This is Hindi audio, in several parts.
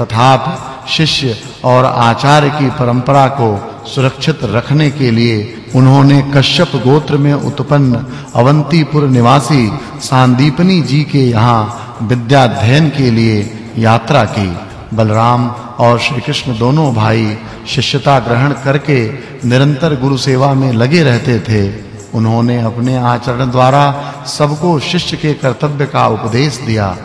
तथापि शिष्य और आचार्य की परंपरा को सुरक्षित रखने के लिए उन्होंने कश्यप गोत्र में उत्पन्न अवंतीपुर निवासी सांदीपनी जी के यहाँ विद्याध्ययन के लिए यात्रा की। बलराम और श्री कृष्ण दोनों भाई शिष्यता ग्रहण करके निरंतर गुरु सेवा में लगे रहते थे। उन्होंने अपने आचरण द्वारा सबको शिष्य के कर्तव्य का उपदेश दिया।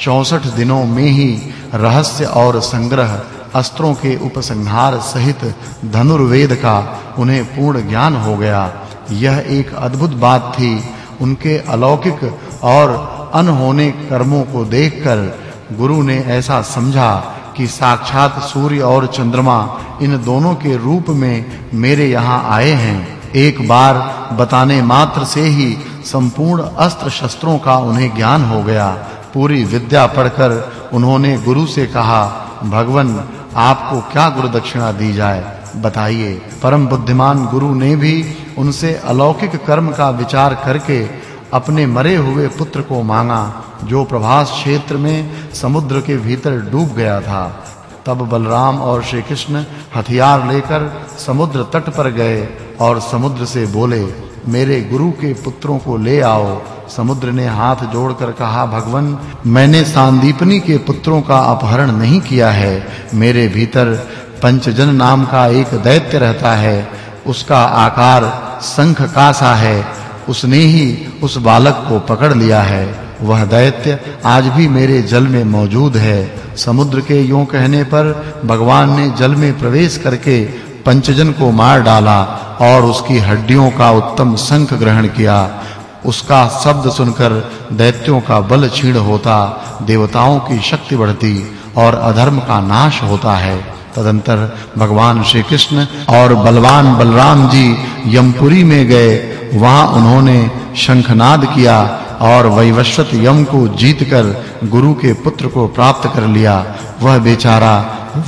64 दिनों में ही रहस्य और संग्रह अस्त्रों के उपसंहार सहित धनुर्वेद का उन्हें पूर्ण ज्ञान हो गया। यह एक अद्भुत बात थी। उनके अलौकिक और अनहोने कर्मों को देखकर गुरु ने ऐसा समझा कि साक्षात सूर्य और चंद्रमा इन दोनों के रूप में मेरे यहाँ आए हैं। एक बार बताने मात्र से ही संपूर्ण अस्त्र शस्त्रों का उन्हें ज्ञान हो गया। पूरी विद्या पढ़कर उन्होंने गुरु से कहा, भगवन, आपको क्या गुरु दक्षिणा दी जाए? बताइए। परम बुद्धिमान गुरु ने भी उनसे अलौकिक कर्म का विचार करके अपने मरे हुए पुत्र को मांगा, जो प्रभास क्षेत्र में समुद्र के भीतर डूब गया था। तब बलराम और श्री कृष्ण हथियार लेकर समुद्र तट पर गए और समुद्र से बोले मेरे गुरु के पुत्रों को ले आओ। समुद्र ने हाथ जोड़कर कहा, भगवन, मैंने सांदीपनी के पुत्रों का अपहरण नहीं किया है। मेरे भीतर पंचजन नाम का एक दैत्य रहता है। उसका आकार शंख का सा है। उसने ही उस बालक को पकड़ लिया है। वह दैत्य आज भी मेरे जल में मौजूद है। समुद्र के यूँ कहने पर भगवान ने जल में प्रवेश करके पंचजन को मार डाला। और उसकी हड्डियों का उत्तम शंख ग्रहण किया। उसका शब्द सुनकर दैत्यों का बल छीण होता, देवताओं की शक्ति बढ़ती और अधर्म का नाश होता है। तदंतर भगवान श्री कृष्ण और बलवान बलराम जी यमपुरी में गए। वहाँ उन्होंने शंखनाद किया और वैवस्वत यम को जीतकर गुरु के पुत्र को प्राप्त कर लिया। वह बेचारा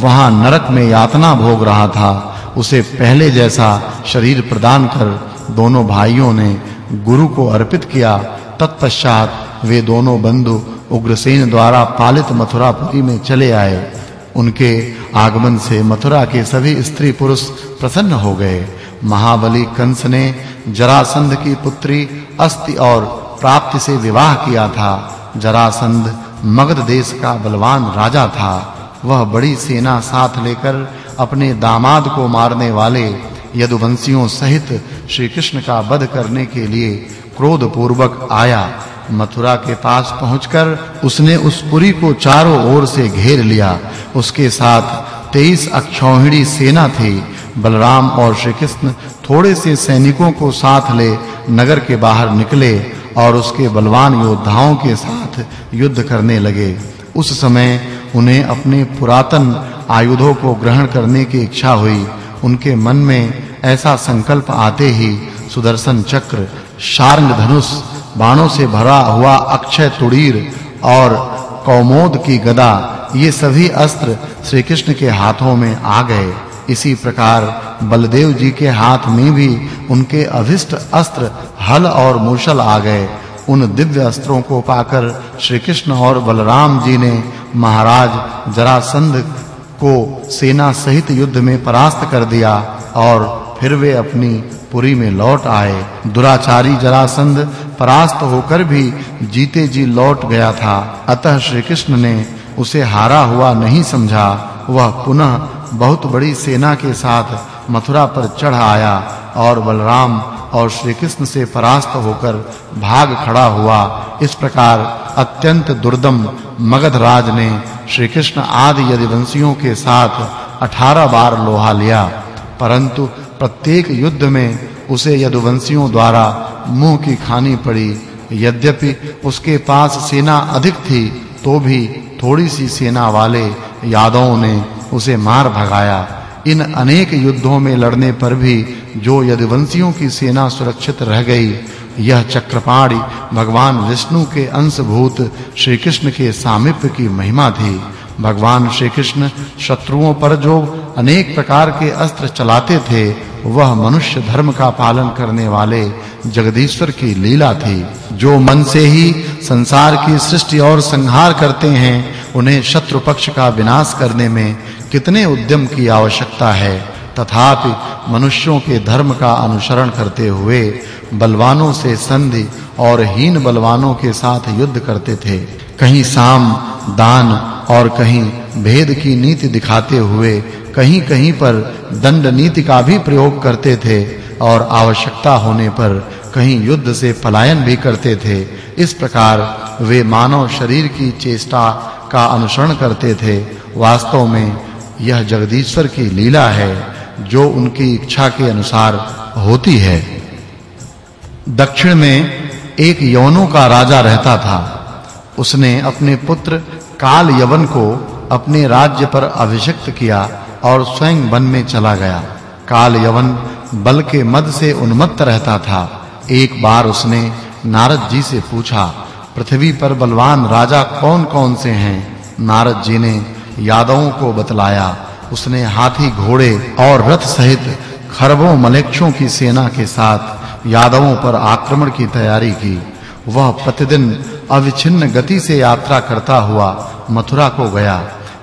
वहाँ नरक में यातना भोग रहा था। उसे पहले जैसा शरीर प्रदान कर दोनों भाइयों ने गुरु को अर्पित किया। तत्पश्चात वे दोनों बंधु उग्रसेन द्वारा पालित मथुरापुरी में चले आए। उनके आगमन से मथुरा के सभी स्त्री पुरुष प्रसन्न हो गए। महाबली कंस ने जरासंध की पुत्री अस्ति और प्राप्ति से विवाह किया था। जरासंध मगध देश का बलवान राजा था। वह बड़ी सेना साथ लेकर अपने दामाद को मारने वाले यदुवंशियों सहित श्री कृष्ण का वध करने के लिए क्रोध पूर्वक आया। मथुरा के पास पहुंचकर उसने उस पुरी को चारों ओर से घेर लिया। उसके साथ 23 अक्षौहिणी सेना थी। बलराम और श्री कृष्ण थोड़े से सैनिकों को साथ ले नगर के बाहर निकले और उसके बलवान योद्धाओं के साथ युद्ध करने लगे। उस समय उन्हें अपने पुरातन आयुधों को ग्रहण करने की इच्छा हुई। उनके मन में ऐसा संकल्प आते ही सुदर्शन चक्र शार्ंग धनुष बाणों से भरा हुआ अक्षय तुड़ीर और कौमोद की गदा, ये सभी अस्त्र श्री कृष्ण के हाथों में आ गए। इसी प्रकार बलदेव जी के हाथ में भी उनके अभिष्ट अस्त्र हल और मूषल आ गए। उन दिव्य अस्त्रों को पाकर श्री कृष्ण और बलराम जी ने, महाराज, जरासंध को सेना सहित युद्ध में परास्त कर दिया और फिर वे अपनी पुरी में लौट आए। दुराचारी जरासंध परास्त होकर भी जीते जी लौट गया था। अतः श्री कृष्ण ने उसे हारा हुआ नहीं समझा। वह पुनः बहुत बड़ी सेना के साथ मथुरा पर चढ़ आया और बलराम और श्री कृष्ण से परास्त होकर भाग खड़ा हुआ। इस प्रकार अत्यंत दुर्दम मगध राज ने श्री कृष्ण आदि यदुवंशियों के साथ 18 बार लोहा लिया, परंतु प्रत्येक युद्ध में उसे यदुवंशियों द्वारा मुँह की खानी पड़ी। यद्यपि उसके पास सेना अधिक थी तो भी थोड़ी सी सेना वाले यादवों ने उसे मार भगाया। इन अनेक युद्धों में लड़ने पर भी जो यदुवंशियों की सेना सुरक्षित रह गई यह चक्रपाणी भगवान विष्णु के अंशभूत श्री कृष्ण के सामिप्य की महिमा थी। भगवान श्री कृष्ण शत्रुओं पर जो अनेक प्रकार के अस्त्र चलाते थे, वह मनुष्य धर्म का पालन करने वाले जगदीश्वर की लीला थी। जो मन से ही संसार की सृष्टि और संहार करते हैं, उन्हें शत्रु पक्ष का विनाश करने में कितने उद्यम की आवश्यकता है। तथापि मनुष्यों के धर्म का अनुसरण करते हुए बलवानों से संधि और हीन बलवानों के साथ युद्ध करते थे। कहीं साम, दान और कहीं भेद की नीति दिखाते हुए कहीं-कहीं पर दंड नीति का भी प्रयोग करते थे और आवश्यकता होने पर कहीं युद्ध से पलायन भी करते थे। इस प्रकार वे मानव शरीर की चेष्टा का अनुसरण करते थे। वास्तव में यह जगदीश्वर की लीला है। जो उनकी इच्छा के अनुसार होती है। दक्षिण में एक यवनों का राजा रहता था। उसने अपने पुत्र काल यवन को अपने राज्य पर अभिषिक्त किया और स्वयं वन में चला गया। काल यवन बल के मद से उन्मत्त रहता था। एक बार उसने नारद जी से पूछा, पृथ्वी पर बलवान राजा कौन-कौन से हैं? नारद जी ने यादवों को बतलाया उसने हाथी घोड़े और रथ सहित खरबों मलेक्षों की सेना के साथ यादवों पर आक्रमण की तैयारी की। वह प्रतिदिन अविच्छिन्न गति से यात्रा करता हुआ मथुरा को गया।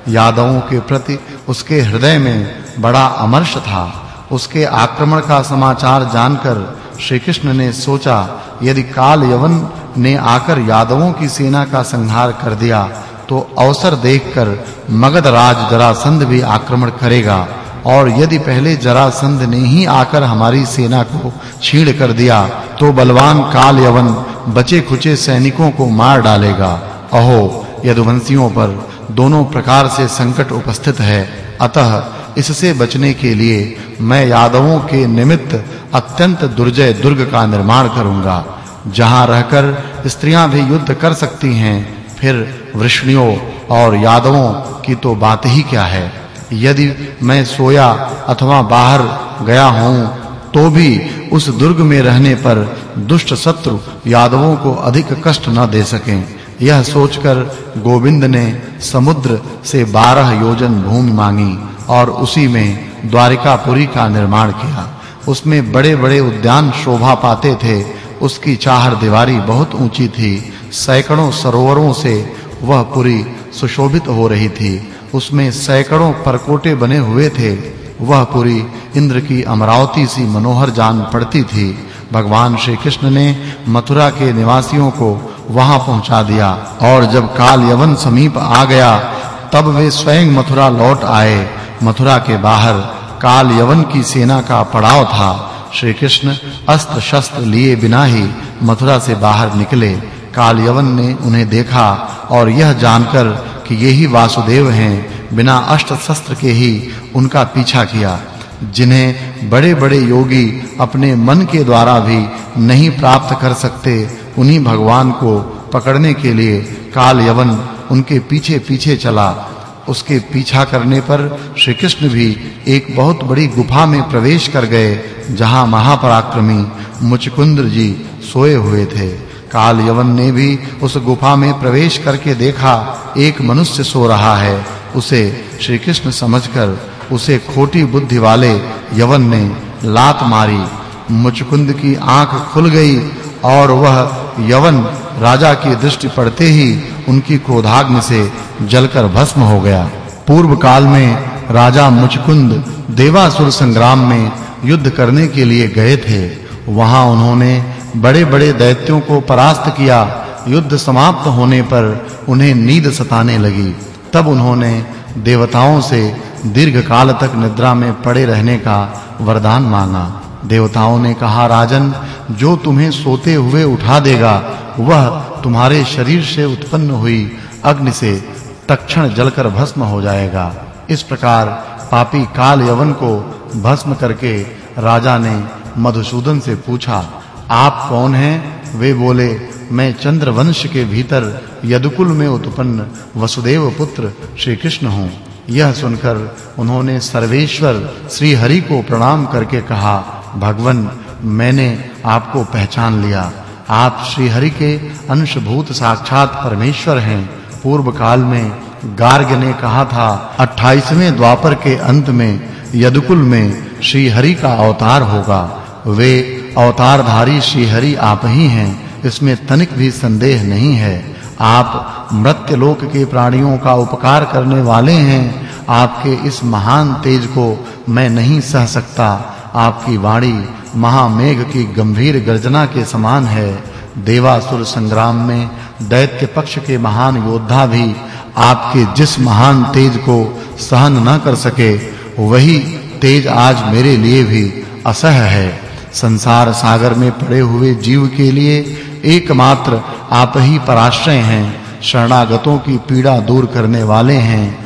यादवों के प्रति उसके हृदय में बड़ा अमर्ष था। उसके आक्रमण का समाचार जानकर श्री कृष्ण ने सोचा, यदि काल यवन ने आकर यादवों की सेना का संहार कर दिया तो अवसर देखकर मगध राज जरासंध भी आक्रमण करेगा। और यदि पहले जरासंध ने ही आकर हमारी सेना को छीड़ कर दिया तो बलवान काल यवन बचे खुचे सैनिकों को मार डालेगा। अहो, यदुवंशियों पर दोनों प्रकार से संकट उपस्थित है। अतः इससे बचने के लिए मैं यादवों के निमित्त अत्यंत दुर्जय दुर्ग का निर्माण करूँगा। जहाँ रहकर स्त्रियाँ भी युद्ध कर सकती हैं फिर वृष्णियों और यादवों की तो बात ही क्या है? यदि मैं सोया अथवा बाहर गया हूँ तो भी उस दुर्ग में रहने पर दुष्ट शत्रु यादवों को अधिक कष्ट न दे सकें। यह सोचकर गोविंद ने समुद्र से बारह योजन भूमि मांगी और उसी में द्वारिकापुरी का निर्माण किया। उसमें बड़े-बड़े उद्यान शोभा पाते थे। उसकी चार दीवारी बहुत ऊँची थी। सैकड़ों सरोवरों से वह पुरी सुशोभित हो रही थी। उसमें सैकड़ों परकोटे बने हुए थे। वह पुरी इंद्र की अमरावती सी मनोहर जान पड़ती थी। भगवान श्री कृष्ण ने मथुरा के निवासियों को वहाँ पहुँचा दिया और जब काल यवन समीप आ गया, तब वे स्वयं मथुरा लौट आए। मथुरा के बाहर काल यवन की सेना का पड़ाव था। श्री कृष्ण अस्त्र शस्त्र लिए बिना ही मथुरा से बाहर निकले। काल यवन ने उन्हें देखा और यह जानकर कि यही वासुदेव हैं, बिना अस्त्र शस्त्र के ही उनका पीछा किया। जिन्हें बड़े-बड़े योगी अपने मन के द्वारा भी नहीं प्राप्त कर सकते, उन्हीं भगवान को पकड़ने के लिए काल यवन उनके पीछे-पीछे चला। उसके पीछा करने पर श्री कृष्ण भी एक बहुत बड़ी गुफा में प्रवेश कर गए, जहाँ महापराक्रमी मुचकुंद जी सोए हुए थे। काल यवन ने भी उस गुफा में प्रवेश करके देखा, एक मनुष्य सो रहा है। उसे श्री कृष्ण समझकर उसे खोटी बुद्धि वाले यवन ने लात मारी। मुचकुंद की आँख खुल गई और वह यवन राजा की दृष्टि पड़ते ही उनकी क्रोधाग्नि से जलकर भस्म हो गया। पूर्व काल में राजा मुचकुंद देवासुर संग्राम में युद्ध करने के लिए गए थे। वहाँ उन्होंने बड़े-बड़े दैत्यों को परास्त किया, युद्ध समाप्त होने पर उन्हें नींद सताने लगी। तब उन्होंने देवताओं से दीर्घ काल तक निद्रा में पड़े रहने का वरदान मांगा। देवताओं ने कहा, राजन, जो तुम्हें सोते हुए उठा देगा, वह तुम्हारे शरीर से उत्पन्न हुई अग्नि से तक्षण जलकर भस्म हो जाएगा। इस प्रकार पापी काल यवन को भस्म करके राजा ने मधुसूदन से पूछा आप कौन हैं? वे बोले, मैं चंद्रवंश के भीतर यदुकुल में उत्पन्न वसुदेव पुत्र श्री कृष्ण हूँ। यह सुनकर उन्होंने सर्वेश्वर श्री हरि को प्रणाम करके कहा, भगवन, मैंने आपको पहचान लिया। आप श्री हरि के अंशभूत साक्षात परमेश्वर हैं। पूर्व काल में गार्ग ने कहा था 28वें द्वापर के अंत में यदुकुल में श्री हरि का अवतार होगा। वे अवतारधारी श्री हरि आप ही हैं, इसमें तनिक भी संदेह नहीं है। आप मृत्य लोक के प्राणियों का उपकार करने वाले हैं। आपके इस महान तेज को मैं नहीं सह सकता। आपकी वाणी महामेघ की गंभीर गर्जना के समान है। देवासुर संग्राम में दैत्य पक्ष के महान योद्धा भी आपके जिस महान तेज को सहन न कर सके, वही तेज आज मेरे लिए भी असह है। संसार सागर में पड़े हुए जीव के लिए एकमात्र आप ही पराश्रय हैं, शरणागतों की पीड़ा दूर करने वाले हैं।